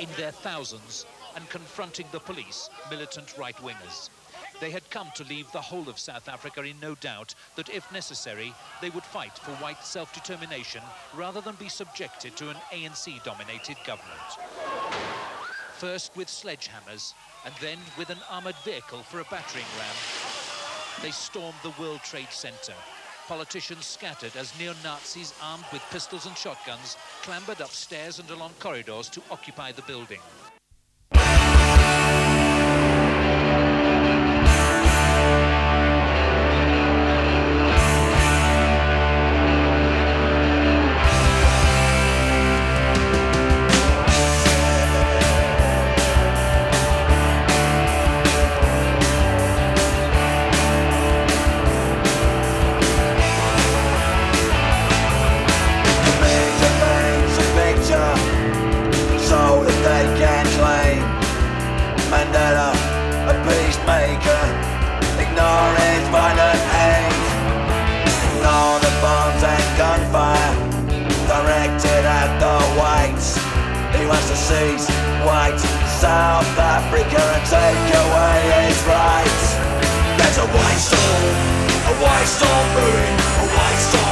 in their thousands and confronting the police, militant right-wingers. They had come to leave the whole of South Africa in no doubt that if necessary, they would fight for white self-determination rather than be subjected to an ANC-dominated government. First with sledgehammers and then with an armoured vehicle for a battering ram, they stormed the World Trade Center. Politicians scattered as neo-Nazis armed with pistols and shotguns clambered up stairs and along corridors to occupy the building. He wants to seize white South Africa and take away his rights. There's a white storm, a white storm brewing, a white storm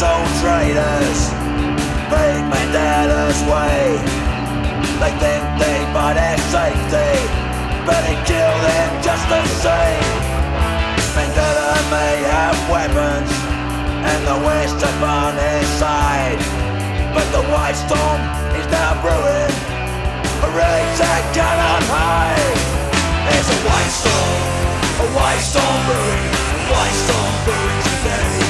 governmental traitors paid Mandela's way. They think they buy their safety, but it killed them just the same. Mandela may have weapons and the West upon his side, but the white storm is now brewing. A rage that cannot hide. There's a white storm, a white storm brewing, white storm brewing today.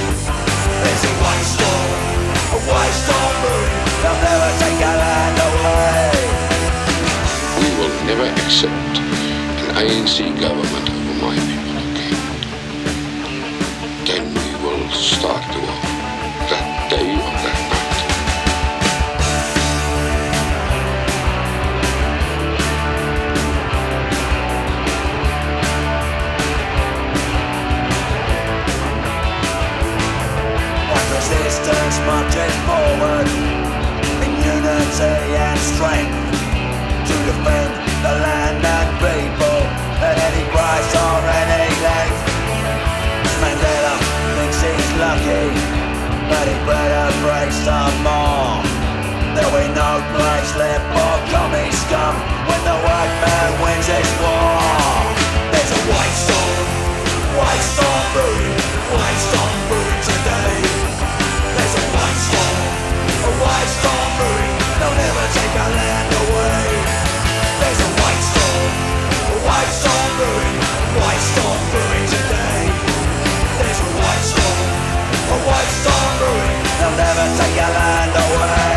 Storm, a white storm. They'll never take our land away. We will never accept an ANC government over my people strength to defend the land and people at any price or any length. Mandela thinks he's lucky, but he better pray some more. There'll be no place left for commie scum when the white man wins his war. Never take our land away.